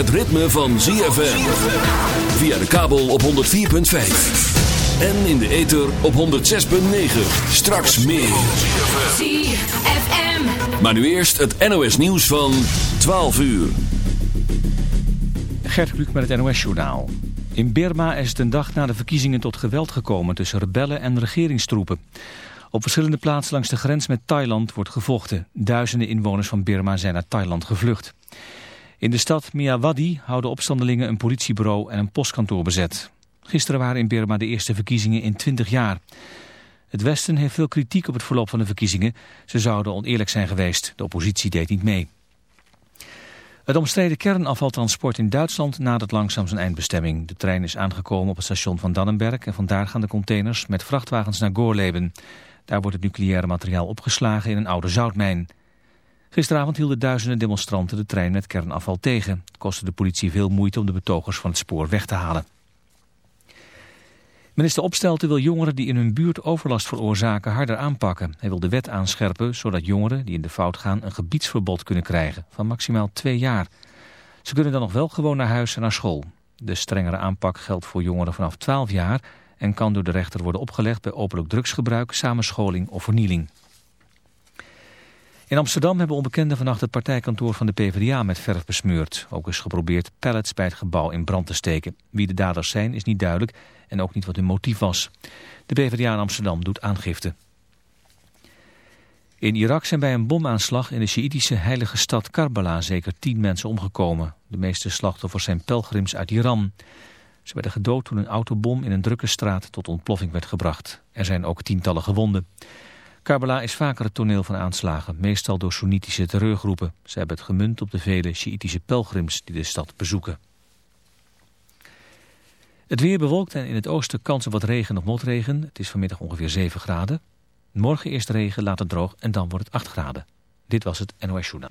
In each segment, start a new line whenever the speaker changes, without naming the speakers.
het ritme van ZFM. Via de kabel op 104.5. En in de ether op 106.9. Straks meer.
ZFM.
Maar nu eerst het NOS nieuws van 12 uur.
Gert Kluk met het NOS-journaal. In Birma is het een dag na de verkiezingen tot geweld gekomen tussen rebellen en regeringstroepen. Op verschillende plaatsen langs de grens met Thailand wordt gevochten. Duizenden inwoners van Birma zijn naar Thailand gevlucht. In de stad Miyawadi houden opstandelingen een politiebureau en een postkantoor bezet. Gisteren waren in Birma de eerste verkiezingen in 20 jaar. Het Westen heeft veel kritiek op het verloop van de verkiezingen. Ze zouden oneerlijk zijn geweest. De oppositie deed niet mee. Het omstreden kernafvaltransport in Duitsland nadert langzaam zijn eindbestemming. De trein is aangekomen op het station van Dannenberg en vandaar gaan de containers met vrachtwagens naar Gorleben. Daar wordt het nucleaire materiaal opgeslagen in een oude zoutmijn. Gisteravond hielden duizenden demonstranten de trein met kernafval tegen. Het kostte de politie veel moeite om de betogers van het spoor weg te halen. Minister Opstelten wil jongeren die in hun buurt overlast veroorzaken harder aanpakken. Hij wil de wet aanscherpen zodat jongeren die in de fout gaan een gebiedsverbod kunnen krijgen van maximaal twee jaar. Ze kunnen dan nog wel gewoon naar huis en naar school. De strengere aanpak geldt voor jongeren vanaf 12 jaar en kan door de rechter worden opgelegd bij openlijk drugsgebruik, samenscholing of vernieling. In Amsterdam hebben onbekenden vannacht het partijkantoor van de PvdA met verf besmeurd. Ook is geprobeerd pallets bij het gebouw in brand te steken. Wie de daders zijn is niet duidelijk en ook niet wat hun motief was. De PvdA in Amsterdam doet aangifte. In Irak zijn bij een bomaanslag in de Sjiïtische heilige stad Karbala zeker tien mensen omgekomen. De meeste slachtoffers zijn pelgrims uit Iran. Ze werden gedood toen een autobom in een drukke straat tot ontploffing werd gebracht. Er zijn ook tientallen gewonden. Karbala is vaker het toneel van aanslagen, meestal door Soenitische terreurgroepen. Ze hebben het gemunt op de vele Sjiïtische pelgrims die de stad bezoeken. Het weer bewolkt en in het oosten kans op wat regen of motregen. Het is vanmiddag ongeveer 7 graden. Morgen eerst regen, later droog en dan wordt het 8 graden. Dit was het NOS Journaal.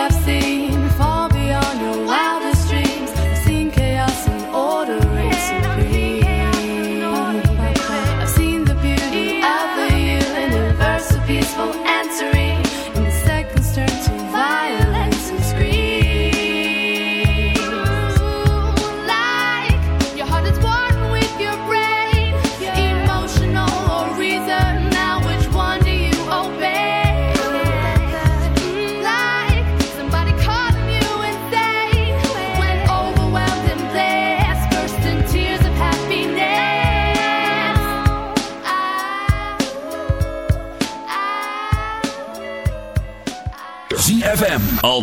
I've seen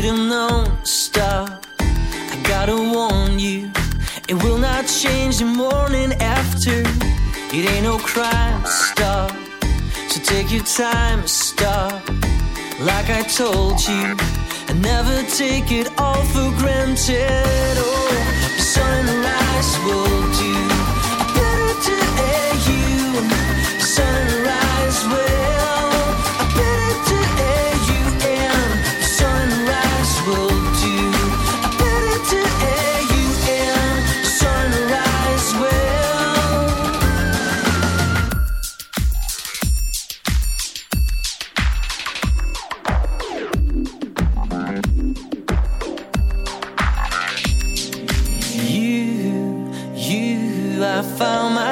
should've known, stop. I gotta warn you, it will not change the morning after. It ain't no crime, stop. So take your time, stop. Like I told you, and never take it all for granted. Oh, sunrise will do better to air you. Sunrise will.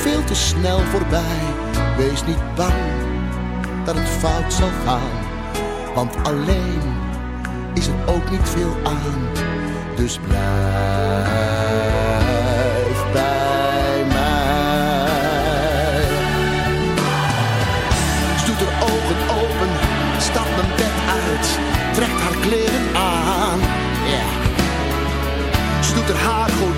veel te snel voorbij. Wees niet bang dat het fout zal gaan, want alleen is er ook niet veel aan. Dus blijf bij mij. Ze doet haar ogen open, stapt mijn bed uit, trekt haar kleren aan. Ze doet haar haar goed,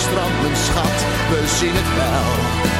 strandt, mijn schat, we zien het wel.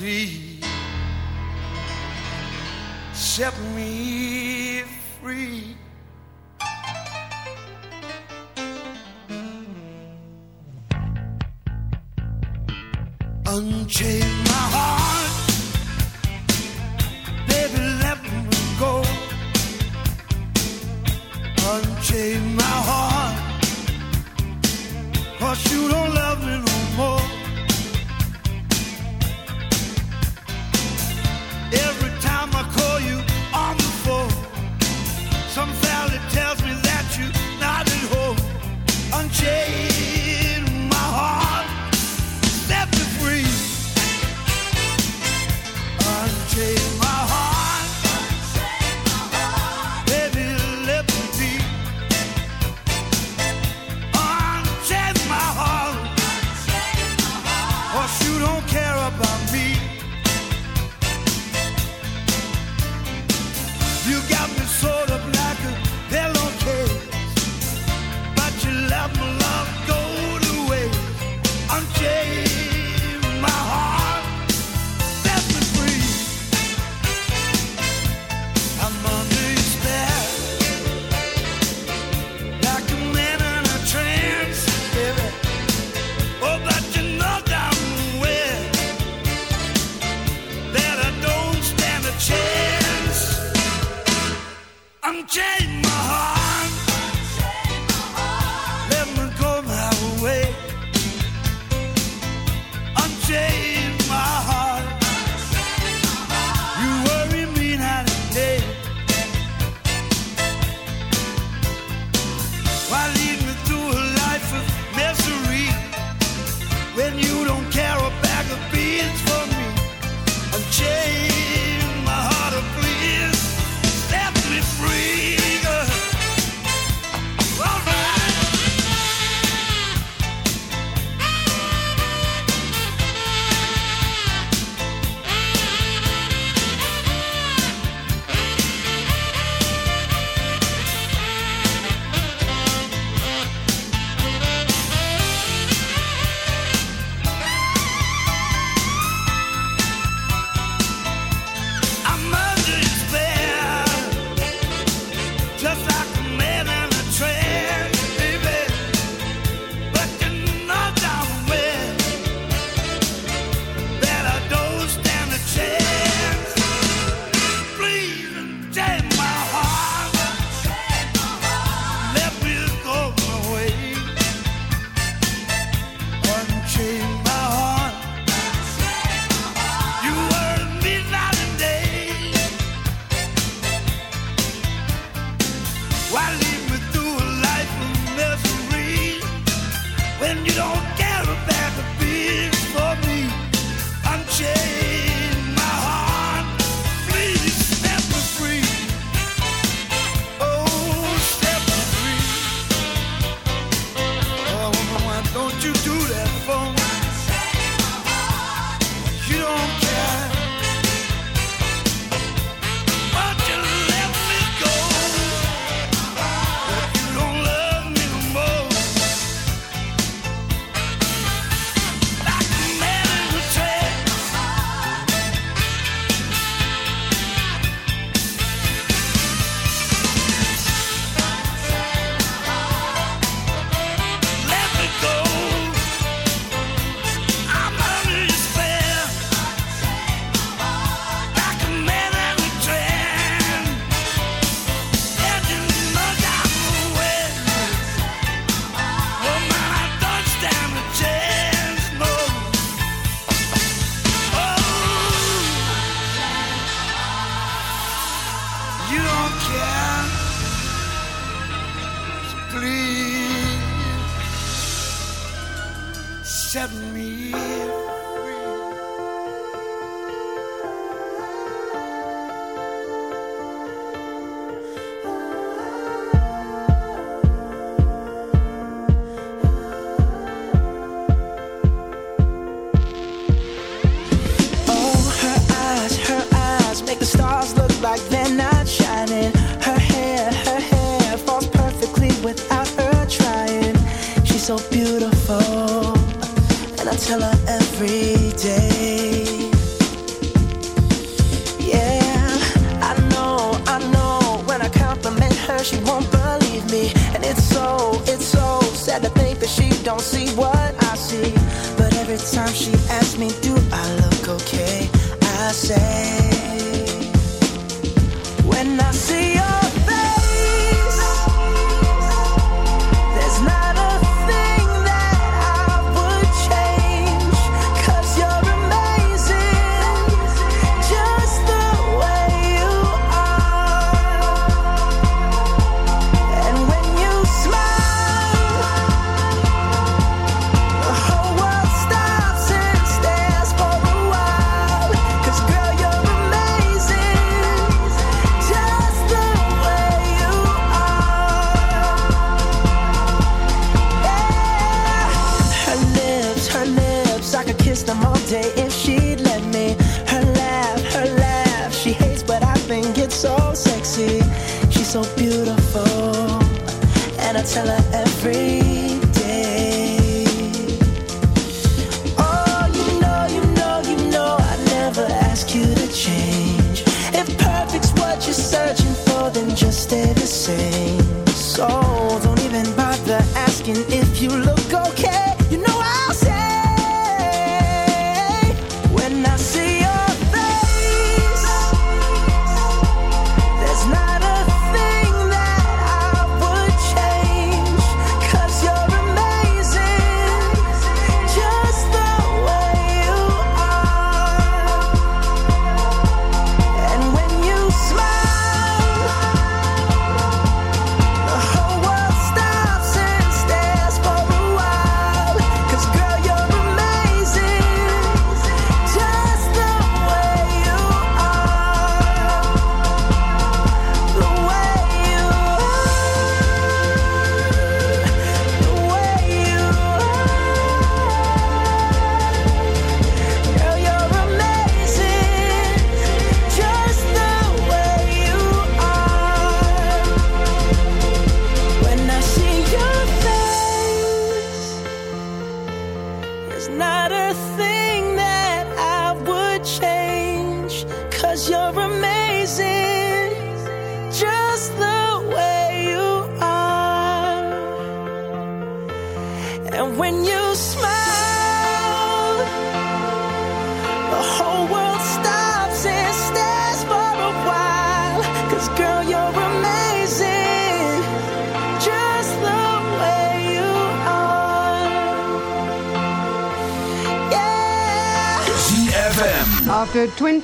please set me free. Unchain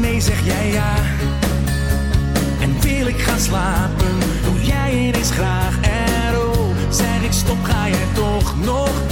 nee, zeg jij ja. En wil ik gaan slapen, doe jij ineens graag. En zeg ik stop, ga jij toch nog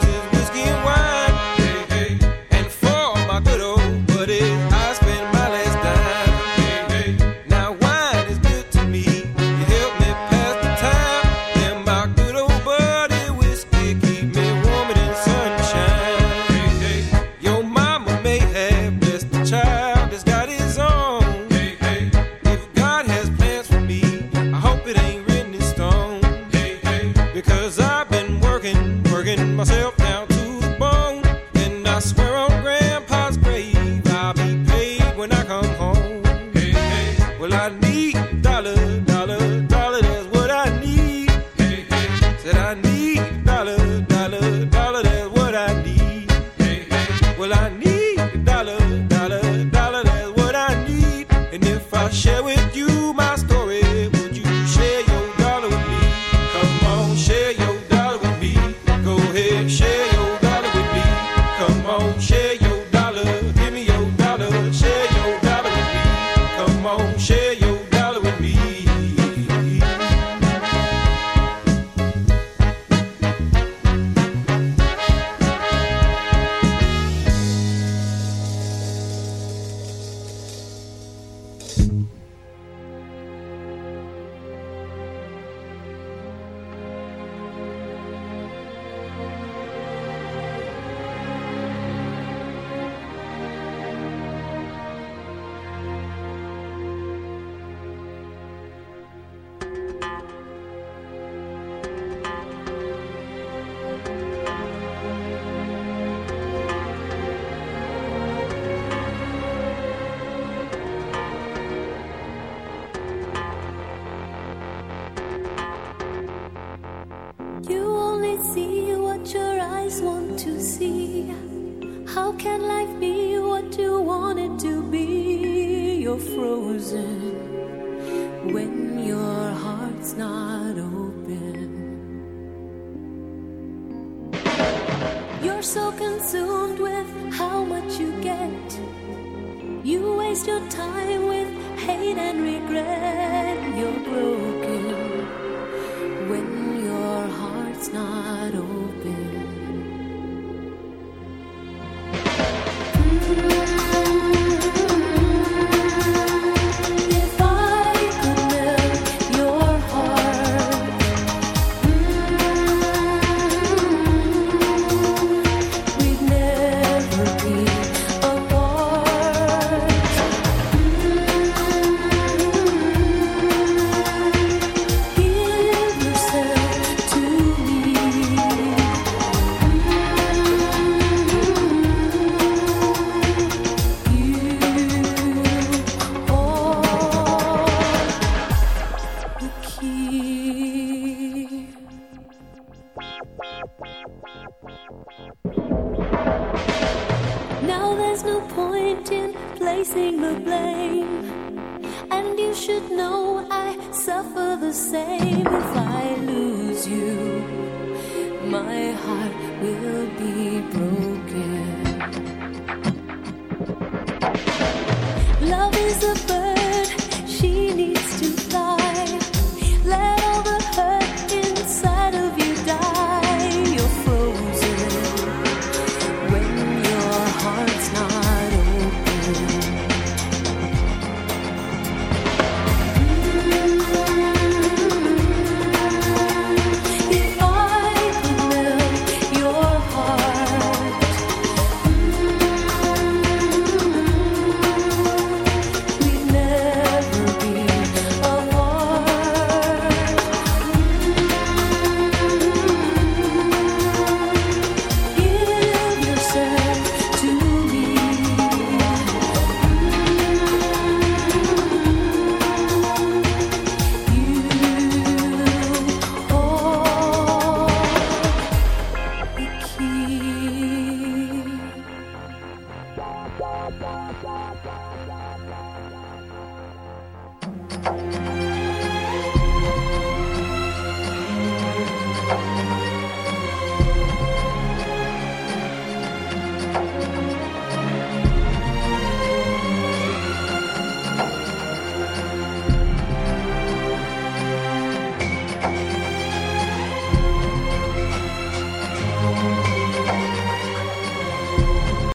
time
Now there's no point in placing the blame. And you should know I suffer the same if I lose you. My heart will be broken.